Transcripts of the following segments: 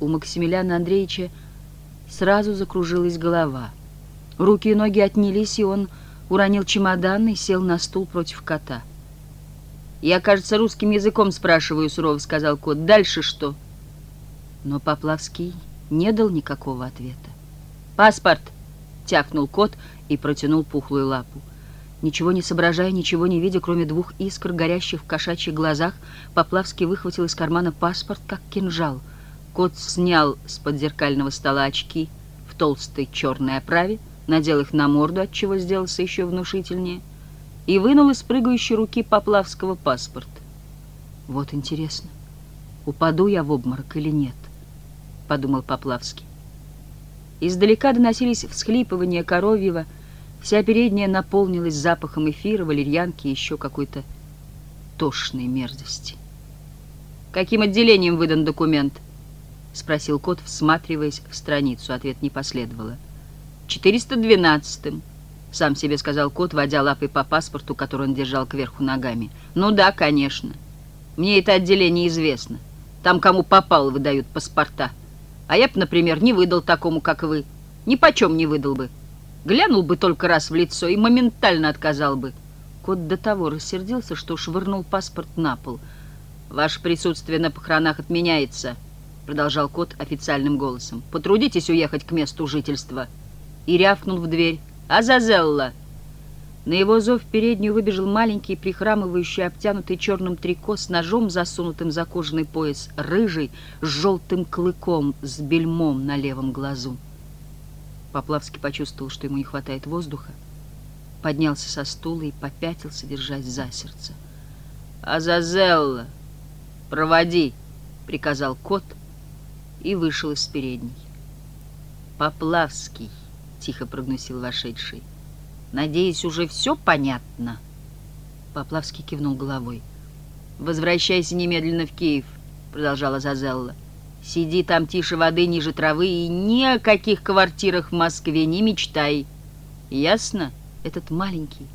У Максимилиана Андреевича сразу закружилась голова. Руки и ноги отнялись, и он уронил чемодан и сел на стул против кота. «Я, кажется, русским языком спрашиваю», — сурово сказал кот. «Дальше что?» Но Поплавский не дал никакого ответа. «Паспорт!» — тяхнул кот и протянул пухлую лапу. Ничего не соображая, ничего не видя, кроме двух искр, горящих в кошачьих глазах, Поплавский выхватил из кармана паспорт, как кинжал. Кот снял с-под зеркального стола очки в толстой черной оправе, надел их на морду, отчего сделался еще внушительнее, и вынул из прыгающей руки Поплавского паспорт. «Вот интересно, упаду я в обморок или нет?» — подумал Поплавский. Издалека доносились всхлипывания коровьего, вся передняя наполнилась запахом эфира, валерьянки и еще какой-то тошной мерзости. «Каким отделением выдан документ?» — спросил кот, всматриваясь в страницу. Ответ не последовало. «412-м», — сам себе сказал кот, водя лапой по паспорту, который он держал кверху ногами. «Ну да, конечно. Мне это отделение известно. Там кому попало выдают паспорта». А я б, например, не выдал такому, как вы. Ни почем не выдал бы. Глянул бы только раз в лицо и моментально отказал бы. Кот до того рассердился, что швырнул паспорт на пол. «Ваше присутствие на похоронах отменяется», — продолжал кот официальным голосом. «Потрудитесь уехать к месту жительства». И рявкнул в дверь. «Азазелла!» На его зов в переднюю выбежал маленький, прихрамывающий, обтянутый черным трико с ножом, засунутым за кожаный пояс, рыжий, с желтым клыком, с бельмом на левом глазу. Поплавский почувствовал, что ему не хватает воздуха, поднялся со стула и попятился, держась за сердце. «Азазелла, проводи!» — приказал кот и вышел из передней. «Поплавский!» — тихо прогнусил вошедший. Надеюсь, уже все понятно?» Поплавский кивнул головой. «Возвращайся немедленно в Киев», — продолжала Зазелла. «Сиди там тише воды, ниже травы, и ни о каких квартирах в Москве не мечтай. Ясно?» Этот маленький,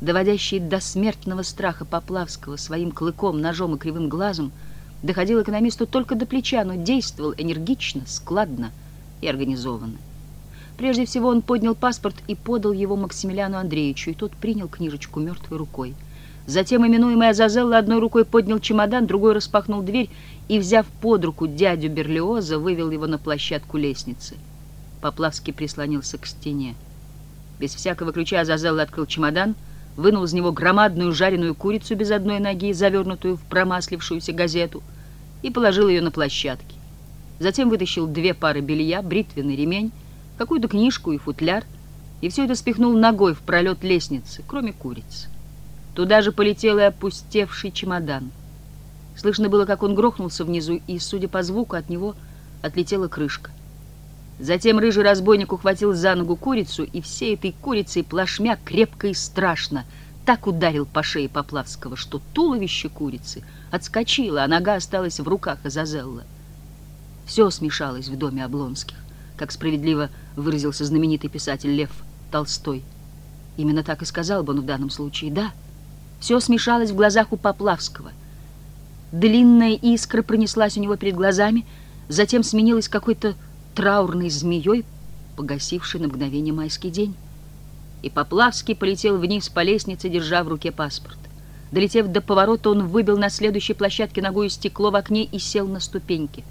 доводящий до смертного страха Поплавского своим клыком, ножом и кривым глазом, доходил экономисту только до плеча, но действовал энергично, складно и организованно. Прежде всего он поднял паспорт и подал его Максимилиану Андреевичу, и тот принял книжечку мертвой рукой. Затем именуемый Азазелла одной рукой поднял чемодан, другой распахнул дверь и, взяв под руку дядю Берлиоза, вывел его на площадку лестницы. Поплавский прислонился к стене. Без всякого ключа Азазелла открыл чемодан, вынул из него громадную жареную курицу без одной ноги, завернутую в промаслившуюся газету, и положил ее на площадке. Затем вытащил две пары белья, бритвенный ремень, какую-то книжку и футляр, и все это спихнул ногой в пролет лестницы, кроме куриц. Туда же полетел и опустевший чемодан. Слышно было, как он грохнулся внизу, и, судя по звуку, от него отлетела крышка. Затем рыжий разбойник ухватил за ногу курицу, и всей этой курицей плашмя крепко и страшно так ударил по шее Поплавского, что туловище курицы отскочило, а нога осталась в руках Азазелла. Все смешалось в доме Облонских как справедливо выразился знаменитый писатель Лев Толстой. Именно так и сказал бы он в данном случае. Да, все смешалось в глазах у Поплавского. Длинная искра пронеслась у него перед глазами, затем сменилась какой-то траурной змеей, погасившей на мгновение майский день. И Поплавский полетел вниз по лестнице, держа в руке паспорт. Долетев до поворота, он выбил на следующей площадке ногой стекло в окне и сел на ступеньки.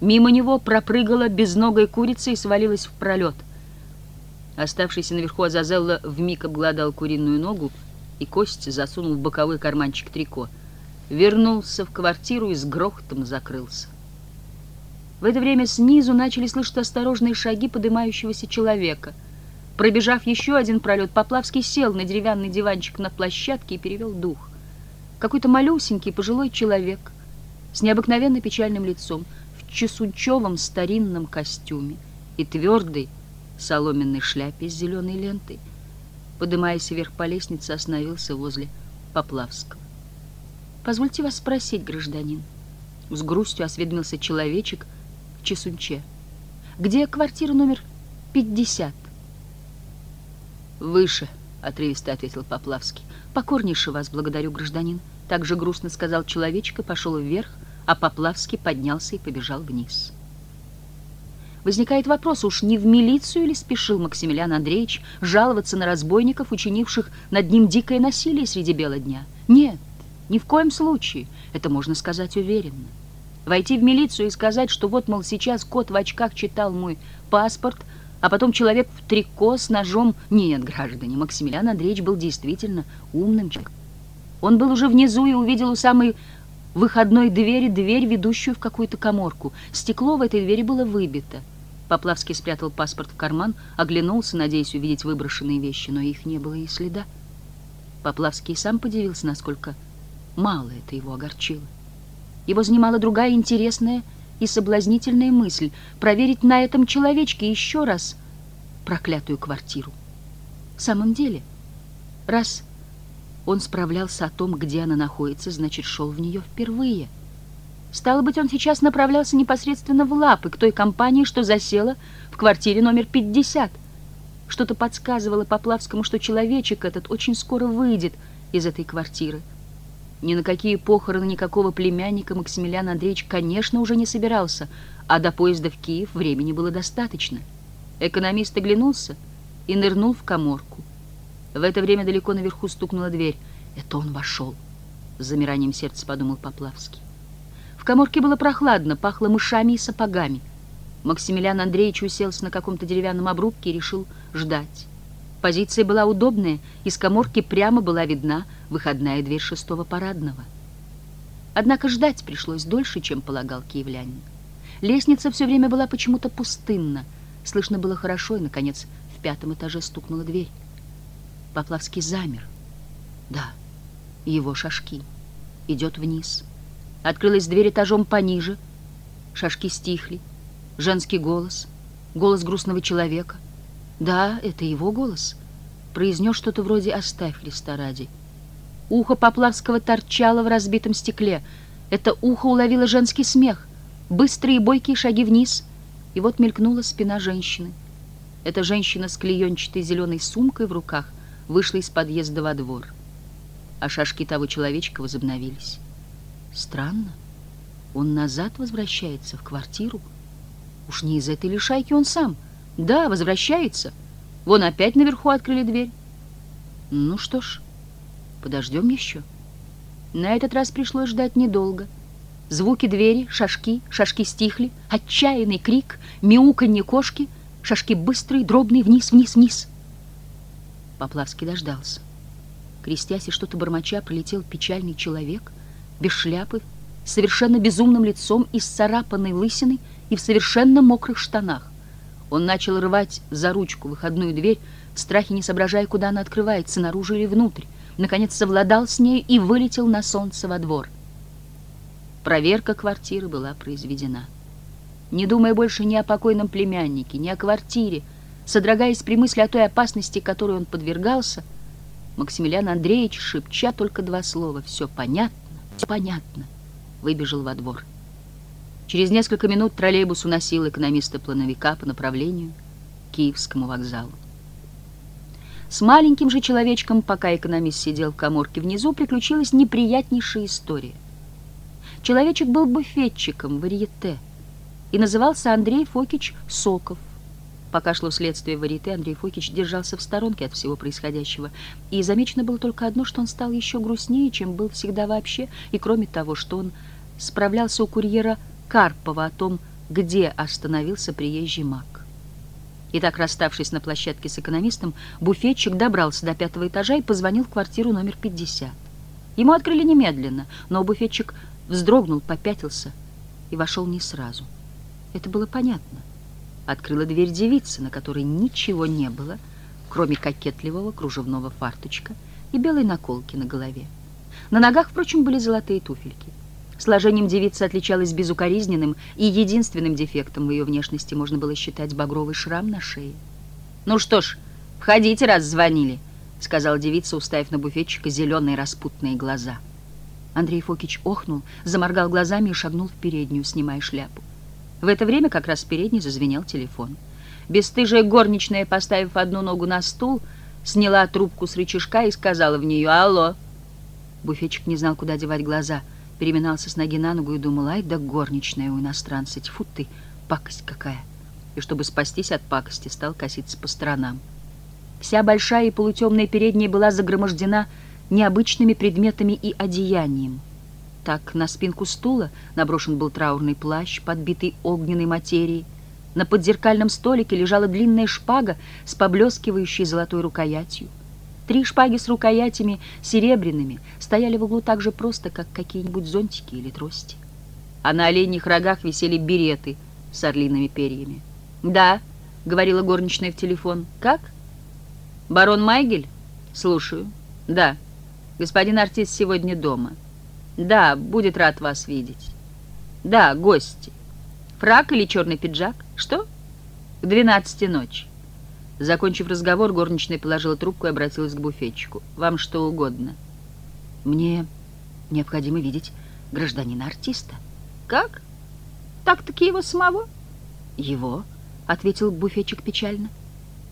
Мимо него пропрыгала безногая курица и свалилась в пролет. Оставшийся наверху Азазелла вмиг обглодал куриную ногу и кость засунул в боковой карманчик трико. Вернулся в квартиру и с грохотом закрылся. В это время снизу начали слышать осторожные шаги поднимающегося человека. Пробежав еще один пролет, Поплавский сел на деревянный диванчик на площадке и перевел дух. Какой-то малюсенький пожилой человек с необыкновенно печальным лицом — чесунчевом старинном костюме и твердой соломенной шляпе с зеленой лентой, подымаясь вверх по лестнице, остановился возле Поплавского. «Позвольте вас спросить, гражданин?» С грустью осведомился человечек в чесунче. «Где квартира номер 50?» «Выше», — отрывисто ответил Поплавский. «Покорнейше вас благодарю, гражданин», — также грустно сказал человечек и пошел вверх, а Поплавский поднялся и побежал вниз. Возникает вопрос, уж не в милицию ли спешил Максимилиан Андреевич жаловаться на разбойников, учинивших над ним дикое насилие среди бела дня? Нет, ни в коем случае, это можно сказать уверенно. Войти в милицию и сказать, что вот, мол, сейчас кот в очках читал мой паспорт, а потом человек в трико с ножом... Нет, граждане, Максимилиан Андреевич был действительно умным человеком. Он был уже внизу и увидел у самой выходной двери дверь, ведущую в какую-то коморку. Стекло в этой двери было выбито. Поплавский спрятал паспорт в карман, оглянулся, надеясь увидеть выброшенные вещи, но их не было и следа. Поплавский сам подивился, насколько мало это его огорчило. Его занимала другая интересная и соблазнительная мысль — проверить на этом человечке еще раз проклятую квартиру. В самом деле, раз он справлялся о том, где она находится, значит, шел в нее впервые. Стало быть, он сейчас направлялся непосредственно в лапы к той компании, что засела в квартире номер 50. Что-то подсказывало Поплавскому, что человечек этот очень скоро выйдет из этой квартиры. Ни на какие похороны никакого племянника Максимилиан Андреевич, конечно, уже не собирался, а до поезда в Киев времени было достаточно. Экономист оглянулся и нырнул в коморку. В это время далеко наверху стукнула дверь. Это он вошел. С замиранием сердца подумал Поплавский. В коморке было прохладно, пахло мышами и сапогами. Максимилиан Андреевич уселся на каком-то деревянном обрубке и решил ждать. Позиция была удобная, из коморки прямо была видна выходная дверь шестого парадного. Однако ждать пришлось дольше, чем полагал киевлянин. Лестница все время была почему-то пустынна. Слышно было хорошо, и, наконец, в пятом этаже стукнула дверь. Поплавский замер. Да, его шашки. Идет вниз. Открылась дверь этажом пониже. Шашки стихли. Женский голос. Голос грустного человека. Да, это его голос. Произнес что-то вроде «Оставь Христа ради». Ухо Поплавского торчало в разбитом стекле. Это ухо уловило женский смех. Быстрые бойкие шаги вниз. И вот мелькнула спина женщины. Эта женщина с клеенчатой зеленой сумкой в руках вышла из подъезда во двор. А шашки того человечка возобновились. Странно. Он назад возвращается в квартиру. Уж не из этой лишайки он сам. Да, возвращается. Вон опять наверху открыли дверь. Ну что ж, подождем еще. На этот раз пришлось ждать недолго. Звуки двери, шашки, шашки стихли, отчаянный крик, мяуканье кошки, шашки быстрые, дробные, вниз, вниз, вниз. Поплавский дождался. Крестясь и что-то бормоча, пролетел печальный человек, без шляпы, с совершенно безумным лицом и с царапанной лысиной и в совершенно мокрых штанах. Он начал рвать за ручку выходную дверь, в страхе не соображая, куда она открывается, наружу или внутрь. Наконец совладал с нею и вылетел на солнце во двор. Проверка квартиры была произведена. Не думая больше ни о покойном племяннике, ни о квартире, Содрогаясь при мысли о той опасности, которой он подвергался, Максимилиан Андреевич, шепча только два слова «все понятно, все понятно», выбежал во двор. Через несколько минут троллейбус уносил экономиста-плановика по направлению к Киевскому вокзалу. С маленьким же человечком, пока экономист сидел в коморке внизу, приключилась неприятнейшая история. Человечек был буфетчиком в варьете и назывался Андрей Фокич Соков. Пока шло следствие варите, Андрей Фокич держался в сторонке от всего происходящего. И замечено было только одно, что он стал еще грустнее, чем был всегда вообще, и кроме того, что он справлялся у курьера Карпова о том, где остановился приезжий маг. Итак, расставшись на площадке с экономистом, буфетчик добрался до пятого этажа и позвонил в квартиру номер 50. Ему открыли немедленно, но буфетчик вздрогнул, попятился и вошел не сразу. Это было понятно открыла дверь девица, на которой ничего не было, кроме кокетливого кружевного фарточка и белой наколки на голове. На ногах, впрочем, были золотые туфельки. Сложением девицы отличалась безукоризненным, и единственным дефектом в ее внешности можно было считать багровый шрам на шее. «Ну что ж, входите, раз звонили», — сказала девица, уставив на буфетчика зеленые распутные глаза. Андрей Фокич охнул, заморгал глазами и шагнул в переднюю, снимая шляпу. В это время как раз в передней зазвенел телефон. Бесстыжая горничная, поставив одну ногу на стул, сняла трубку с рычажка и сказала в нее «Алло». Буфетчик не знал, куда девать глаза, переминался с ноги на ногу и думал «Ай да горничная у иностранца, тьфу ты, пакость какая». и, чтобы спастись от пакости, стал коситься по сторонам. Вся большая и полутемная передняя была загромождена необычными предметами и одеянием. Так на спинку стула наброшен был траурный плащ, подбитый огненной материей. На подзеркальном столике лежала длинная шпага с поблескивающей золотой рукоятью. Три шпаги с рукоятями серебряными стояли в углу так же просто, как какие-нибудь зонтики или трости. А на оленьих рогах висели береты с орлиными перьями. «Да», — говорила горничная в телефон. «Как?» «Барон Майгель?» «Слушаю». «Да». «Господин артист сегодня дома». «Да, будет рад вас видеть». «Да, гости». «Фрак или черный пиджак?» «Что?» «К двенадцати ночи». Закончив разговор, горничная положила трубку и обратилась к буфетчику. «Вам что угодно». «Мне необходимо видеть гражданина-артиста». «Как? Так-таки его самого?» «Его?» — ответил буфетчик печально.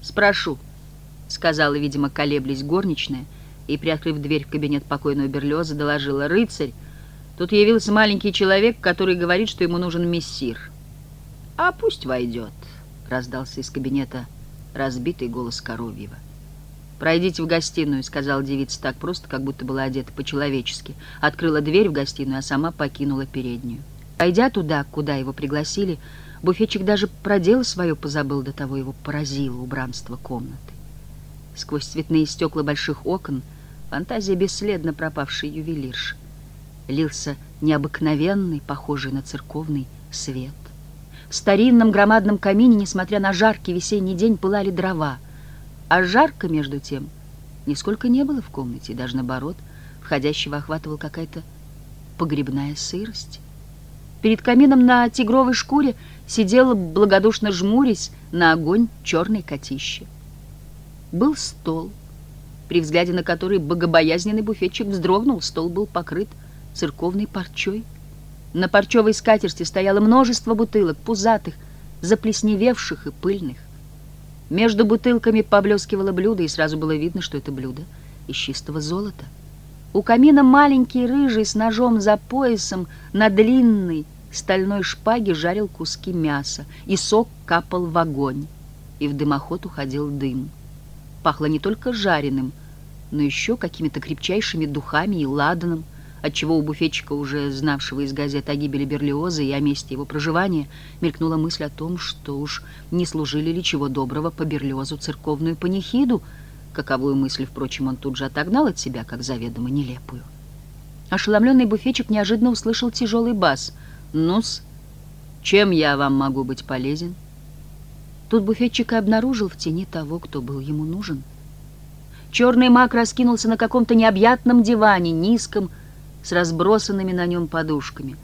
«Спрошу», — сказала, видимо, колеблясь горничная, и, приоткрыв дверь в кабинет покойного Берлиоза, доложила. «Рыцарь, тут явился маленький человек, который говорит, что ему нужен мессир». «А пусть войдет», — раздался из кабинета разбитый голос Коровьева. «Пройдите в гостиную», — сказала девица так просто, как будто была одета по-человечески. Открыла дверь в гостиную, а сама покинула переднюю. Пойдя туда, куда его пригласили, буфетчик даже проделал свое позабыл, до того его поразило убранство комнаты. Сквозь цветные стекла больших окон фантазия бесследно пропавшей ювелирши. Лился необыкновенный, похожий на церковный, свет. В старинном громадном камине, несмотря на жаркий весенний день, пылали дрова. А жарко, между тем, нисколько не было в комнате, даже наоборот, входящего охватывала какая-то погребная сырость. Перед камином на тигровой шкуре сидела, благодушно жмурясь, на огонь черной котище. Был стол, при взгляде на который богобоязненный буфетчик вздрогнул, стол был покрыт церковной парчой. На парчевой скатерти стояло множество бутылок, пузатых, заплесневевших и пыльных. Между бутылками поблескивало блюдо, и сразу было видно, что это блюдо из чистого золота. У камина маленький рыжий с ножом за поясом на длинной стальной шпаге жарил куски мяса, и сок капал в огонь, и в дымоход уходил дым. Пахло не только жареным, но еще какими-то крепчайшими духами и ладаном, отчего у буфетчика, уже знавшего из газет о гибели Берлиоза и о месте его проживания, мелькнула мысль о том, что уж не служили ли чего доброго по Берлиозу церковную панихиду, каковую мысль, впрочем, он тут же отогнал от себя, как заведомо нелепую. Ошеломленный буфетчик неожиданно услышал тяжелый бас. «Ну-с, чем я вам могу быть полезен?» Тут буфетчик и обнаружил в тени того, кто был ему нужен. Черный маг раскинулся на каком-то необъятном диване, низком, с разбросанными на нем подушками.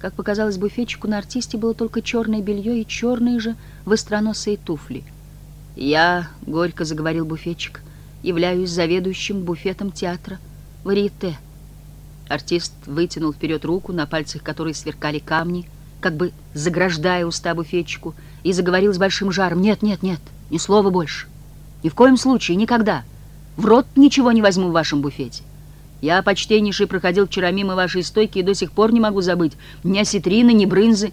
Как показалось буфетчику, на артисте было только черное белье и черные же востроносые туфли. «Я, — горько заговорил буфетчик, — являюсь заведующим буфетом театра «Варьете». Артист вытянул вперед руку, на пальцах которой сверкали камни, как бы заграждая уста буфетчику, и заговорил с большим жаром. «Нет, нет, нет, ни слова больше. Ни в коем случае, никогда. В рот ничего не возьму в вашем буфете. Я, почтеннейший, проходил вчера мимо вашей стойки и до сих пор не могу забыть ни осетрины, ни брынзы.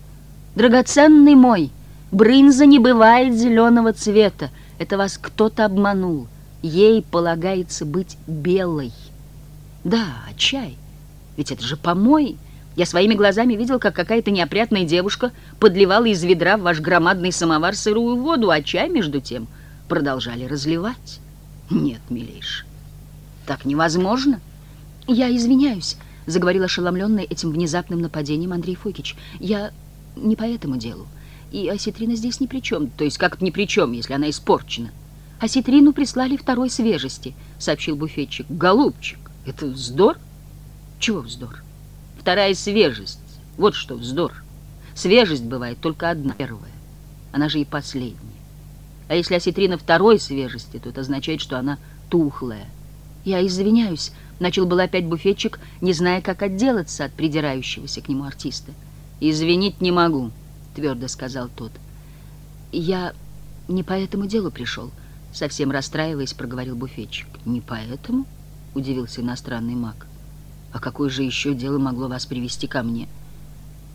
Драгоценный мой, брынза не бывает зеленого цвета. Это вас кто-то обманул. Ей полагается быть белой. Да, чай. Ведь это же помой. Я своими глазами видел, как какая-то неопрятная девушка подливала из ведра в ваш громадный самовар сырую воду, а чай, между тем, продолжали разливать. Нет, милейший, так невозможно. «Я извиняюсь», — заговорил ошеломленный этим внезапным нападением Андрей Фокич. «Я не по этому делу. И осетрина здесь ни при чем. То есть как-то ни при чем, если она испорчена». «Осетрину прислали второй свежести», — сообщил буфетчик. «Голубчик, это вздор?» «Чего вздор?» «Вторая свежесть. Вот что вздор. Свежесть бывает только одна, первая. Она же и последняя. А если осетрина второй свежести, то это означает, что она тухлая». «Я извиняюсь», Начал был опять буфетчик, не зная, как отделаться от придирающегося к нему артиста. «Извинить не могу», — твердо сказал тот. «Я не по этому делу пришел», — совсем расстраиваясь, проговорил буфетчик. «Не поэтому?» — удивился иностранный маг. «А какое же еще дело могло вас привести ко мне?»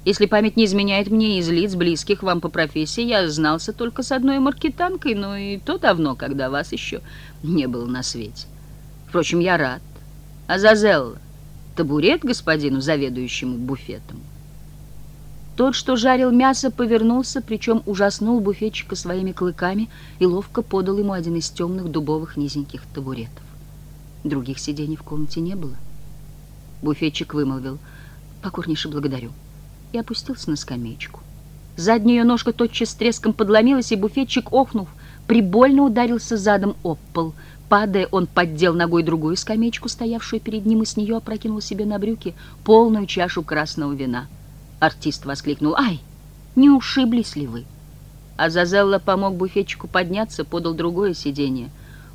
Если память не изменяет мне из лиц, близких вам по профессии, я знался только с одной маркетанкой, но и то давно, когда вас еще не было на свете. Впрочем, я рад. Азазелла, табурет господину, заведующему буфетом. Тот, что жарил мясо, повернулся, причем ужаснул буфетчика своими клыками и ловко подал ему один из темных дубовых низеньких табуретов. Других сидений в комнате не было. Буфетчик вымолвил «Покорнейше благодарю» и опустился на скамеечку. Задняя ножка тотчас с треском подломилась, и буфетчик, охнув, прибольно ударился задом об пол. Падая, он поддел ногой другую скамеечку, стоявшую перед ним, и с нее опрокинул себе на брюки полную чашу красного вина. Артист воскликнул. «Ай, не ушиблись ли вы?» Азазелла помог буфетчику подняться, подал другое сиденье.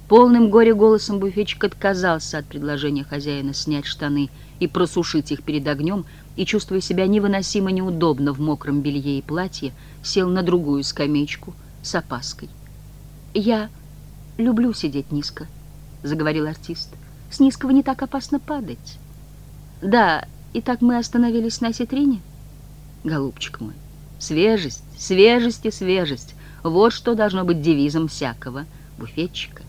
Полным горе голосом буфетчик отказался от предложения хозяина снять штаны и просушить их перед огнем, и, чувствуя себя невыносимо неудобно в мокром белье и платье, сел на другую скамеечку с опаской. «Я люблю сидеть низко», — заговорил артист. «С низкого не так опасно падать». «Да, и так мы остановились на ситрине?» голубчик мой. Свежесть, свежесть и свежесть. Вот что должно быть девизом всякого буфетчика.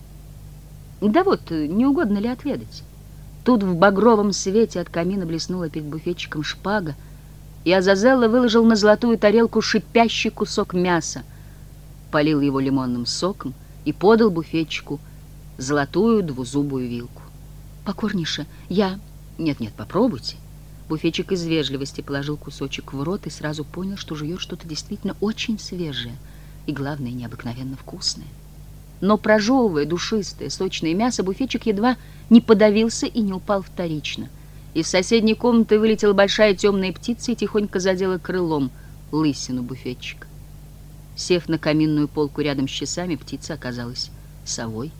Да вот, не угодно ли отведать? Тут в багровом свете от камина блеснула перед буфетчиком шпага, и Азазелла выложил на золотую тарелку шипящий кусок мяса, полил его лимонным соком и подал буфетчику золотую двузубую вилку. «Покорнейше, я...» «Нет-нет, попробуйте. Буфетчик из вежливости положил кусочек в рот и сразу понял, что жует что-то действительно очень свежее и, главное, необыкновенно вкусное. Но прожевывая душистое, сочное мясо, буфетчик едва не подавился и не упал вторично. Из соседней комнаты вылетела большая темная птица и тихонько задела крылом лысину буфетчика. Сев на каминную полку рядом с часами, птица оказалась совой.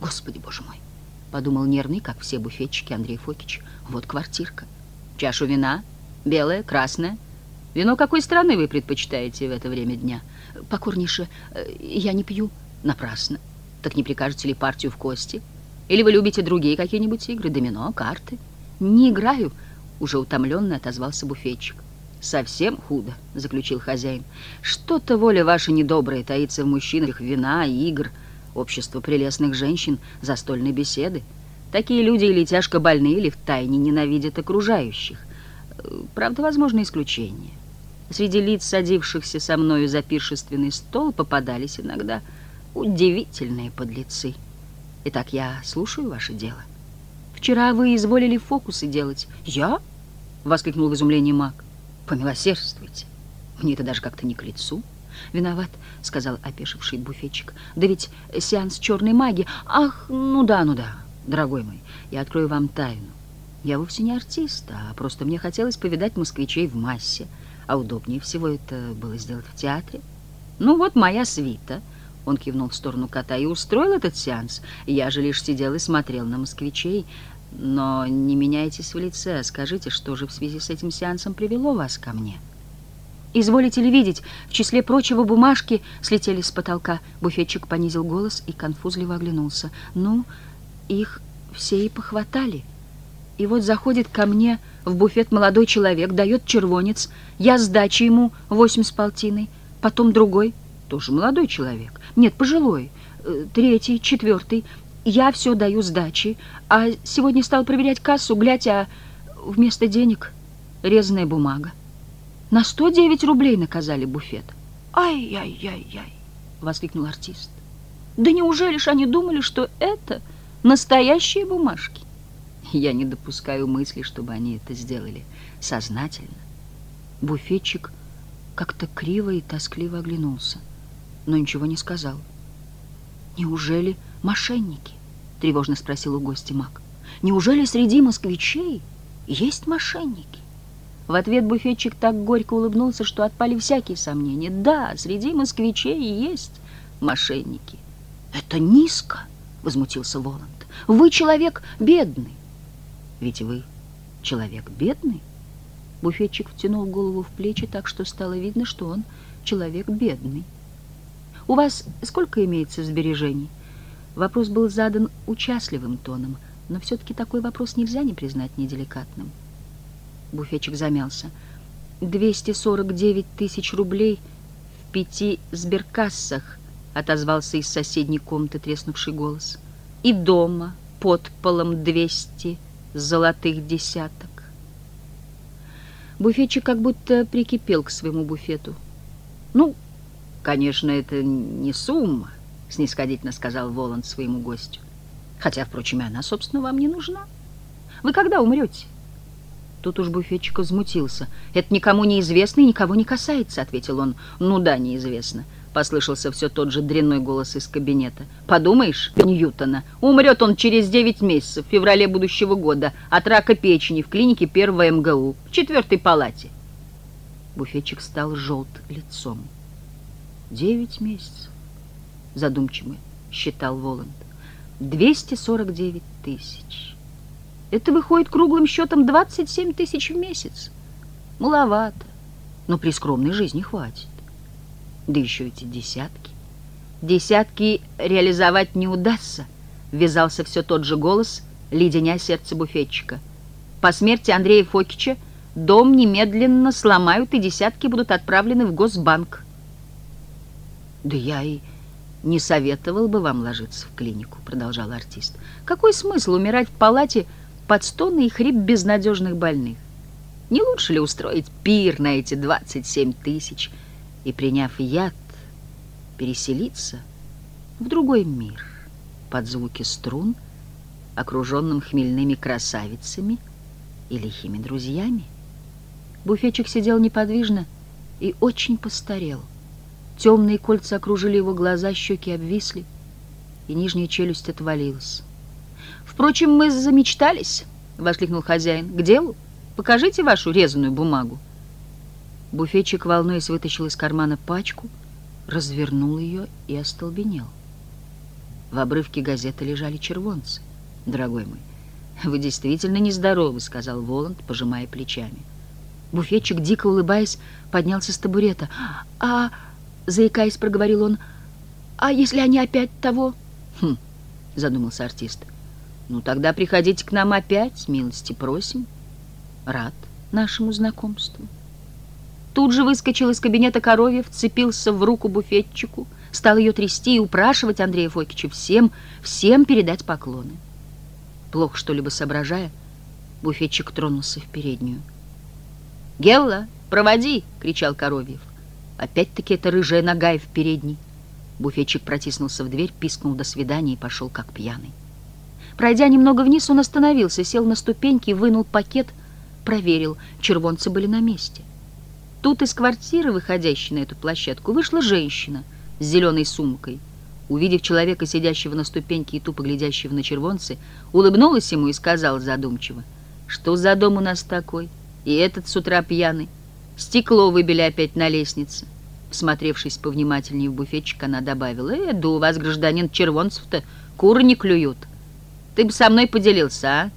«Господи, боже мой!» — подумал нервный, как все буфетчики Андрей Фокич. «Вот квартирка». Чашу вина? Белое, красное? Вино какой страны вы предпочитаете в это время дня? Покорнейше, э, я не пью. Напрасно. Так не прикажете ли партию в кости? Или вы любите другие какие-нибудь игры? Домино, карты? Не играю, уже утомленно отозвался буфетчик. «Совсем худо», — заключил хозяин. «Что-то воля ваша недобрая таится в мужчинах вина, игр, общество прелестных женщин, застольной беседы. Такие люди или тяжко больны, или втайне ненавидят окружающих. Правда, возможно исключение. Среди лиц, садившихся со мною за пиршественный стол, попадались иногда удивительные подлецы. Итак, я слушаю ваше дело. Вчера вы изволили фокусы делать. Я? — воскликнул в изумлении маг. Помилосердствуйте. Мне это даже как-то не к лицу. Виноват, — сказал опешивший буфетчик. Да ведь сеанс черной магии. Ах, ну да, ну да дорогой мой, я открою вам тайну. Я вовсе не артист, а просто мне хотелось повидать москвичей в массе, а удобнее всего это было сделать в театре. Ну вот моя свита, он кивнул в сторону кота, и устроил этот сеанс. Я же лишь сидел и смотрел на москвичей. Но не меняйтесь в лице, скажите, что же в связи с этим сеансом привело вас ко мне?» «Изволите ли видеть, в числе прочего бумажки слетели с потолка». Буфетчик понизил голос и конфузливо оглянулся. «Ну, их все и похватали. И вот заходит ко мне в буфет молодой человек, дает червонец, я сдачи ему восемь с полтиной, потом другой, тоже молодой человек, нет, пожилой, э, третий, четвертый, я все даю сдачи, а сегодня стал проверять кассу, глядь, а вместо денег резаная бумага. На сто девять рублей наказали буфет. «Ай-яй-яй-яй!» — воскликнул артист. «Да неужели ж они думали, что это...» Настоящие бумажки. Я не допускаю мысли, чтобы они это сделали сознательно. Буфетчик как-то криво и тоскливо оглянулся, но ничего не сказал. «Неужели мошенники?» — тревожно спросил у гостя маг. «Неужели среди москвичей есть мошенники?» В ответ буфетчик так горько улыбнулся, что отпали всякие сомнения. «Да, среди москвичей есть мошенники». «Это низко!» — возмутился Воланд. Вы человек бедный. Ведь вы человек бедный? Буфетчик втянул голову в плечи так, что стало видно, что он человек бедный. У вас сколько имеется сбережений? Вопрос был задан участливым тоном, но все-таки такой вопрос нельзя не признать неделикатным. Буфетчик замялся. 249 тысяч рублей в пяти сберкассах, отозвался из соседней комнаты треснувший голос. И дома под полом 200 золотых десяток. Буфетчик как будто прикипел к своему буфету. «Ну, конечно, это не сумма», — снисходительно сказал Воланд своему гостю. «Хотя, впрочем, и она, собственно, вам не нужна. Вы когда умрете?» Тут уж буфетчик взмутился. «Это никому не известно и никого не касается», — ответил он. «Ну да, неизвестно. Послышался все тот же дрянной голос из кабинета. «Подумаешь, Ньютона, умрет он через девять месяцев, в феврале будущего года, от рака печени в клинике первого МГУ, в четвертой палате». Буфетчик стал желт лицом. «Девять месяцев», — задумчиво считал Воланд. «Двести сорок девять тысяч. Это выходит круглым счетом двадцать семь тысяч в месяц. Маловато, но при скромной жизни хватит. Да еще эти десятки. Десятки реализовать не удастся, ввязался все тот же голос, леденя сердце буфетчика. По смерти Андрея Фокича дом немедленно сломают, и десятки будут отправлены в Госбанк. Да я и не советовал бы вам ложиться в клинику, продолжал артист. Какой смысл умирать в палате под стоны и хрип безнадежных больных? Не лучше ли устроить пир на эти 27 тысяч – и, приняв яд, переселиться в другой мир под звуки струн, окруженным хмельными красавицами и лихими друзьями. Буфетчик сидел неподвижно и очень постарел. Темные кольца окружили его глаза, щеки обвисли, и нижняя челюсть отвалилась. «Впрочем, мы замечтались», — воскликнул хозяин. «К делу? Покажите вашу резаную бумагу». Буфетчик, волнуясь, вытащил из кармана пачку, развернул ее и остолбенел. В обрывке газеты лежали червонцы. «Дорогой мой, вы действительно нездоровы», — сказал Воланд, пожимая плечами. Буфетчик, дико улыбаясь, поднялся с табурета. «А...» — заикаясь, проговорил он. «А если они опять того?» «Хм...» — задумался артист. «Ну, тогда приходите к нам опять, милости просим. Рад нашему знакомству». Тут же выскочил из кабинета коровья, вцепился в руку буфетчику, стал ее трясти и упрашивать Андрея Фокича всем, всем передать поклоны. Плохо что-либо соображая, буфетчик тронулся в переднюю. «Гелла, проводи!» — кричал Коровьев. Опять-таки это рыжая нога и в передней. Буфетчик протиснулся в дверь, пискнул «до свидания» и пошел как пьяный. Пройдя немного вниз, он остановился, сел на ступеньки, вынул пакет, проверил, червонцы были на месте — Тут из квартиры, выходящей на эту площадку, вышла женщина с зеленой сумкой. Увидев человека, сидящего на ступеньке и тупо глядящего на червонцы, улыбнулась ему и сказала задумчиво, «Что за дом у нас такой? И этот с утра пьяный. Стекло выбили опять на лестнице». Всмотревшись повнимательнее в буфетчик, она добавила, «Э, да у вас, гражданин червонцев-то, куры не клюют. Ты бы со мной поделился, а?»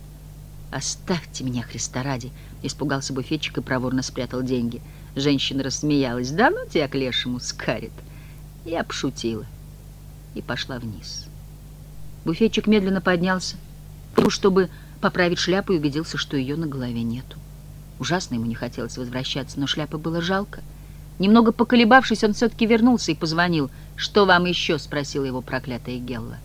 «Оставьте меня, Христа ради!» — испугался буфетчик и проворно спрятал деньги — Женщина рассмеялась. «Да ну тебя к лешему скарит!» Я пошутила и пошла вниз. Буфетчик медленно поднялся, чтобы поправить шляпу, и убедился, что ее на голове нету. Ужасно ему не хотелось возвращаться, но шляпы было жалко. Немного поколебавшись, он все-таки вернулся и позвонил. «Что вам еще?» — спросила его проклятая Гелла.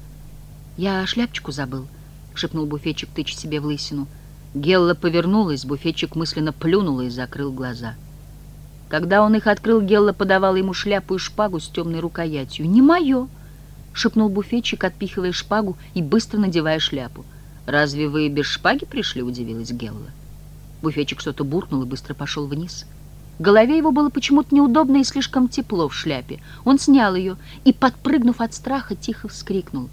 «Я шляпочку забыл», — шепнул буфетчик, тыча себе в лысину. Гелла повернулась, буфетчик мысленно плюнул и закрыл глаза. Когда он их открыл, Гелла подавала ему шляпу и шпагу с темной рукоятью. «Не мое!» — шепнул буфетчик, отпихивая шпагу и быстро надевая шляпу. «Разве вы без шпаги пришли?» — удивилась Гелла. Буфетчик что-то буркнул и быстро пошел вниз. Голове его было почему-то неудобно и слишком тепло в шляпе. Он снял ее и, подпрыгнув от страха, тихо вскрикнул.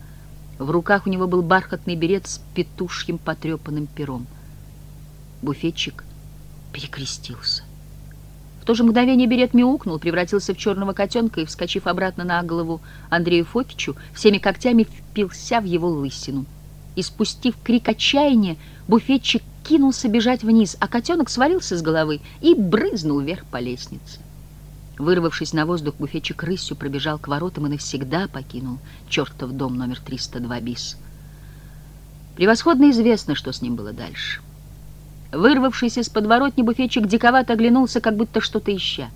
В руках у него был бархатный берет с петушьим потрепанным пером. Буфетчик перекрестился то же мгновение берет мяукнул, превратился в черного котенка и, вскочив обратно на голову Андрею Фокичу, всеми когтями впился в его лысину. И, спустив крик отчаяния, буфетчик кинулся бежать вниз, а котенок свалился с головы и брызнул вверх по лестнице. Вырвавшись на воздух, буфетчик рысью пробежал к воротам и навсегда покинул чертов дом номер 302 БИС. Превосходно известно, что с ним было дальше. Вырвавшийся из подворотни буфетчик диковато оглянулся, как будто что-то ища.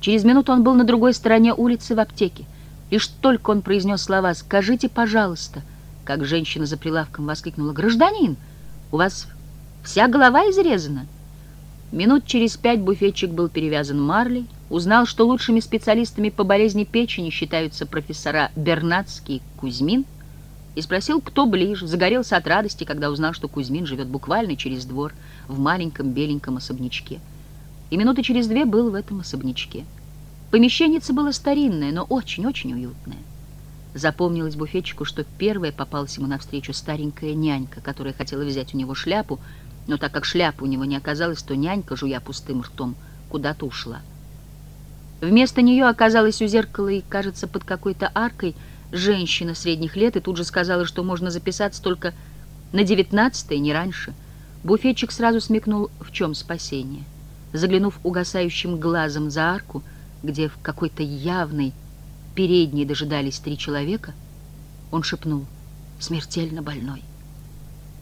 Через минуту он был на другой стороне улицы в аптеке. Лишь только он произнес слова «Скажите, пожалуйста», как женщина за прилавком воскликнула «Гражданин, у вас вся голова изрезана?» Минут через пять буфетчик был перевязан марлей, узнал, что лучшими специалистами по болезни печени считаются профессора Бернацкий и Кузьмин, и спросил, кто ближе, загорелся от радости, когда узнал, что Кузьмин живет буквально через двор в маленьком беленьком особнячке. И минуты через две был в этом особнячке. Помещенница было старинное, но очень-очень уютное. Запомнилось буфетчику, что первая попалась ему навстречу старенькая нянька, которая хотела взять у него шляпу, но так как шляпы у него не оказалось, то нянька, жуя пустым ртом, куда-то ушла. Вместо нее оказалась у зеркала и, кажется, под какой-то аркой женщина средних лет и тут же сказала, что можно записаться только на девятнадцатое, не раньше. Буфетчик сразу смекнул, в чем спасение. Заглянув угасающим глазом за арку, где в какой-то явной передней дожидались три человека, он шепнул «Смертельно больной».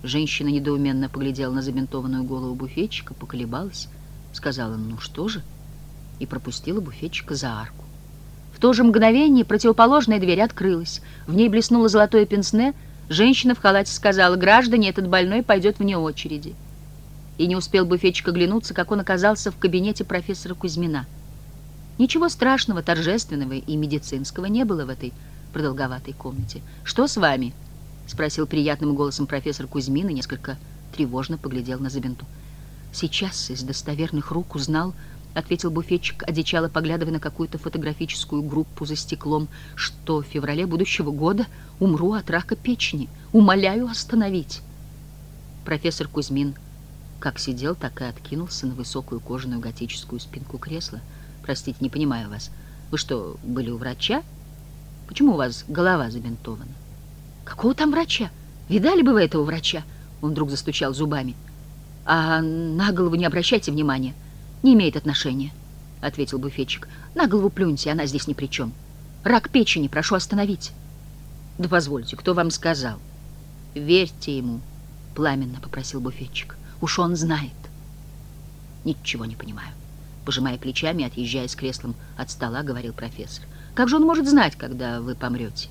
Женщина недоуменно поглядела на забинтованную голову буфетчика, поколебалась, сказала «Ну что же?» и пропустила буфетчика за арку. В то же мгновение противоположная дверь открылась. В ней блеснуло золотое пенсне. Женщина в халате сказала «Граждане, этот больной пойдет вне очереди». И не успел буфетчик оглянуться, как он оказался в кабинете профессора Кузьмина. Ничего страшного, торжественного и медицинского не было в этой продолговатой комнате. «Что с вами?» — спросил приятным голосом профессор Кузьмин и несколько тревожно поглядел на Забенту. Сейчас из достоверных рук узнал, — ответил буфетчик, одичало поглядывая на какую-то фотографическую группу за стеклом, — что в феврале будущего года умру от рака печени. Умоляю остановить. Профессор Кузьмин как сидел, так и откинулся на высокую кожаную готическую спинку кресла — Простите, не понимаю вас. Вы что, были у врача? Почему у вас голова забинтована? Какого там врача? Видали бы вы этого врача? Он вдруг застучал зубами. А на голову не обращайте внимания. Не имеет отношения, ответил буфетчик. На голову плюньте, она здесь ни при чем. Рак печени, прошу остановить. Да позвольте, кто вам сказал? Верьте ему, пламенно попросил буфетчик. Уж он знает. Ничего не понимаю пожимая плечами, отъезжая с креслом от стола, говорил профессор. «Как же он может знать, когда вы помрете?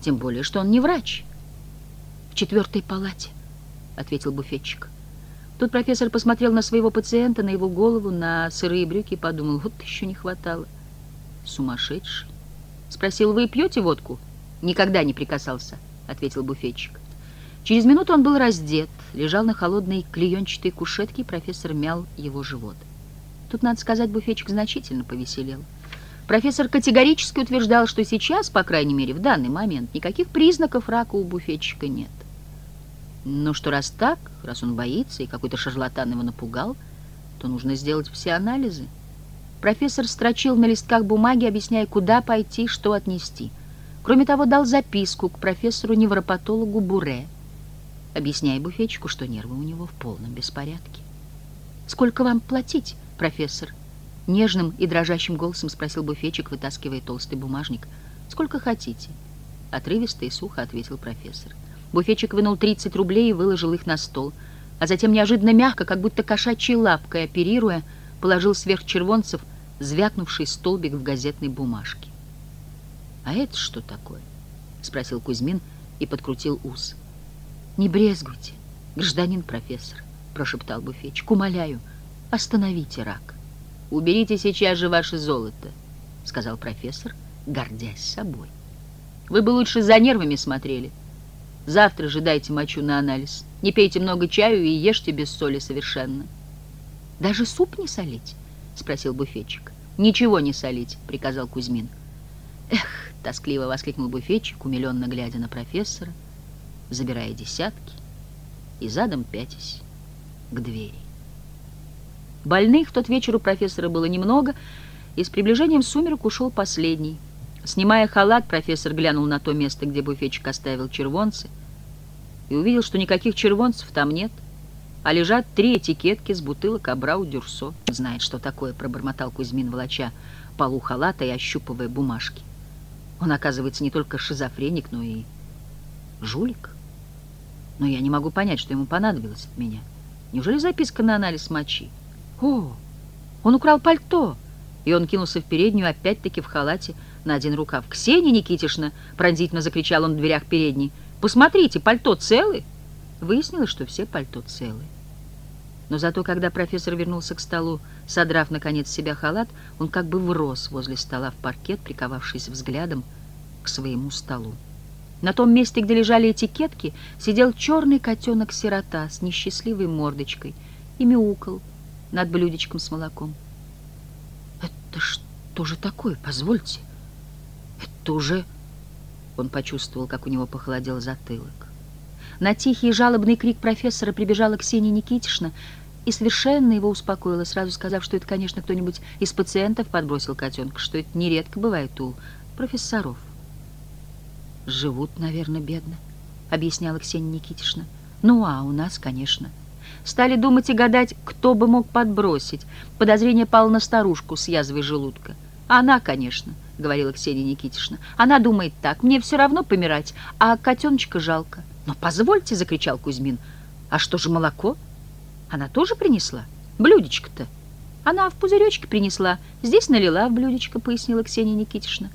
Тем более, что он не врач». «В четвертой палате», — ответил буфетчик. Тут профессор посмотрел на своего пациента, на его голову, на сырые брюки и подумал, вот еще не хватало. «Сумасшедший?» Спросил, «Вы пьете водку?» «Никогда не прикасался», — ответил буфетчик. Через минуту он был раздет, лежал на холодной клеенчатой кушетке, и профессор мял его живот. Тут, надо сказать, буфетчик значительно повеселел. Профессор категорически утверждал, что сейчас, по крайней мере, в данный момент, никаких признаков рака у буфетчика нет. Но что раз так, раз он боится и какой-то шарлатан его напугал, то нужно сделать все анализы. Профессор строчил на листках бумаги, объясняя, куда пойти, что отнести. Кроме того, дал записку к профессору-невропатологу Буре, объясняя буфетчику, что нервы у него в полном беспорядке. «Сколько вам платить?» профессор?» Нежным и дрожащим голосом спросил буфетчик, вытаскивая толстый бумажник. «Сколько хотите?» Отрывисто и сухо ответил профессор. Буфетчик вынул 30 рублей и выложил их на стол, а затем неожиданно мягко, как будто кошачьей лапкой оперируя, положил сверх червонцев звякнувший столбик в газетной бумажке. «А это что такое?» — спросил Кузьмин и подкрутил ус. «Не брезгуйте, гражданин профессор», — прошептал буфетчик. «Умоляю, — Остановите рак. Уберите сейчас же ваше золото, сказал профессор, гордясь собой. Вы бы лучше за нервами смотрели. Завтра же дайте мочу на анализ. Не пейте много чаю и ешьте без соли совершенно. Даже суп не солить? Спросил буфетчик. Ничего не солить, приказал Кузьмин. Эх, тоскливо воскликнул буфетчик, умиленно глядя на профессора, забирая десятки и задом пятясь к двери. Больных в тот вечер у профессора было немного, и с приближением сумерек ушел последний. Снимая халат, профессор глянул на то место, где буфетчик оставил червонцы, и увидел, что никаких червонцев там нет, а лежат три этикетки с бутылок Абрау Дюрсо. «Знает, что такое», — пробормотал Кузьмин, волоча полу халата и ощупывая бумажки. Он, оказывается, не только шизофреник, но и жулик. Но я не могу понять, что ему понадобилось от меня. Неужели записка на анализ мочи? О, он украл пальто! И он кинулся в переднюю, опять-таки в халате, на один рукав. «Ксения Никитишна!» — пронзительно закричал он в дверях передней. «Посмотрите, пальто целы!» Выяснилось, что все пальто целы. Но зато, когда профессор вернулся к столу, содрав, наконец, с себя халат, он как бы врос возле стола в паркет, приковавшись взглядом к своему столу. На том месте, где лежали этикетки, сидел черный котенок-сирота с несчастливой мордочкой и мяукал над блюдечком с молоком. «Это что же такое? Позвольте. Это уже...» Он почувствовал, как у него похолодел затылок. На тихий жалобный крик профессора прибежала Ксения Никитишна и совершенно его успокоила, сразу сказав, что это, конечно, кто-нибудь из пациентов подбросил котенка, что это нередко бывает у профессоров. «Живут, наверное, бедно», — объясняла Ксения Никитишна. «Ну, а у нас, конечно». Стали думать и гадать, кто бы мог подбросить. Подозрение пало на старушку с язвой желудка. «Она, конечно», — говорила Ксения Никитишна. «Она думает так, мне все равно помирать, а котеночка жалко». «Но позвольте», — закричал Кузьмин. «А что же молоко? Она тоже принесла? Блюдечко-то?» «Она в пузыречке принесла. Здесь налила в блюдечко», — пояснила Ксения Никитишна.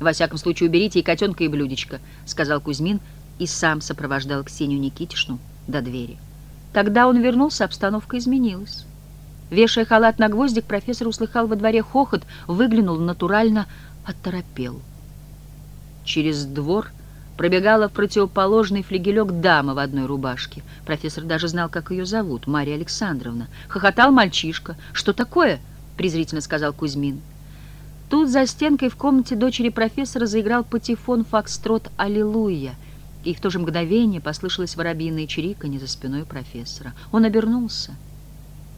«Во всяком случае, уберите и котенка, и блюдечко», — сказал Кузьмин и сам сопровождал Ксению Никитишну до двери. Когда он вернулся, обстановка изменилась. Вешая халат на гвоздик, профессор услыхал во дворе хохот, выглянул натурально, оторопел. Через двор пробегала в противоположный флигелек дама в одной рубашке. Профессор даже знал, как ее зовут, Мария Александровна. Хохотал мальчишка. «Что такое?» — презрительно сказал Кузьмин. Тут за стенкой в комнате дочери профессора заиграл патефон фокстрот «Аллилуйя», и в то же мгновение послышалось воробьиное чириканье за спиной профессора. Он обернулся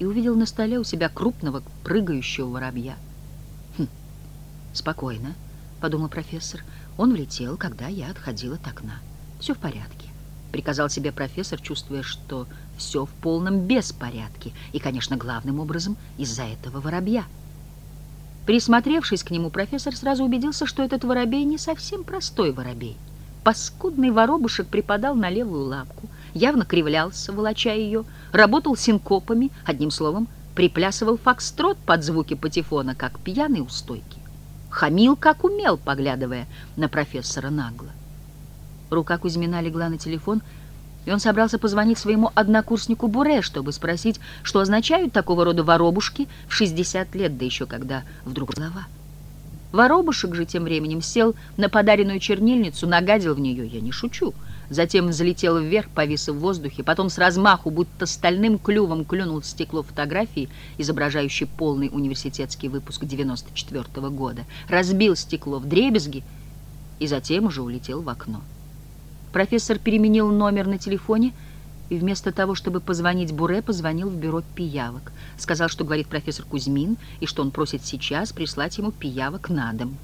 и увидел на столе у себя крупного прыгающего воробья. «Хм, спокойно», — подумал профессор, — он влетел, когда я отходила от окна. Все в порядке. Приказал себе профессор, чувствуя, что все в полном беспорядке. И, конечно, главным образом из-за этого воробья. Присмотревшись к нему, профессор сразу убедился, что этот воробей не совсем простой воробей. Паскудный воробушек припадал на левую лапку, явно кривлялся, волоча ее, работал синкопами, одним словом, приплясывал фокстрот под звуки патефона, как пьяный у стойки хамил как умел, поглядывая на профессора нагло. Рука Кузьмина легла на телефон, и он собрался позвонить своему однокурснику Буре, чтобы спросить, что означают такого рода воробушки в 60 лет, да еще когда вдруг голова. Воробушек же тем временем сел на подаренную чернильницу, нагадил в нее, я не шучу, затем взлетел вверх, повис в воздухе, потом с размаху, будто стальным клювом клюнул стекло фотографии, изображающей полный университетский выпуск 94 -го года, разбил стекло в дребезги и затем уже улетел в окно. Профессор переменил номер на телефоне и вместо того, чтобы позвонить Буре, позвонил в бюро пиявок. Сказал, что говорит профессор Кузьмин, и что он просит сейчас прислать ему пиявок на дом.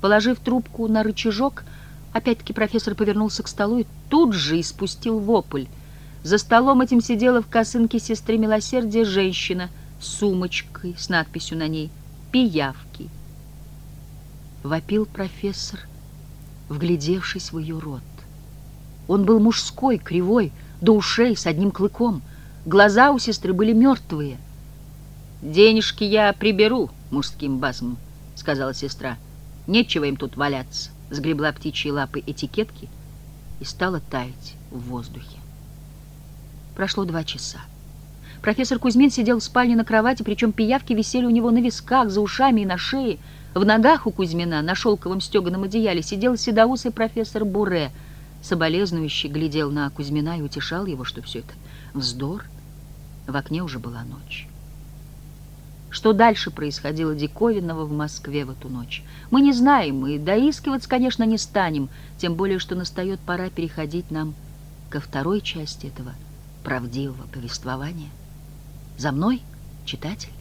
Положив трубку на рычажок, опять-таки профессор повернулся к столу и тут же испустил вопль. За столом этим сидела в косынке сестры милосердия женщина с сумочкой с надписью на ней «Пиявки». Вопил профессор, вглядевшись в ее рот. Он был мужской, кривой, до ушей, с одним клыком. Глаза у сестры были мертвые. «Денежки я приберу мужским басом», — сказала сестра. «Нечего им тут валяться». Сгребла птичьи лапы этикетки и стала таять в воздухе. Прошло два часа. Профессор Кузьмин сидел в спальне на кровати, причем пиявки висели у него на висках, за ушами и на шее. В ногах у Кузьмина на шелковом стеганом одеяле сидел седоусый профессор Буре — соболезнующий глядел на Кузьмина и утешал его, что все это вздор. В окне уже была ночь. Что дальше происходило диковинного в Москве в эту ночь? Мы не знаем и доискиваться, конечно, не станем, тем более, что настает пора переходить нам ко второй части этого правдивого повествования. За мной, читатель.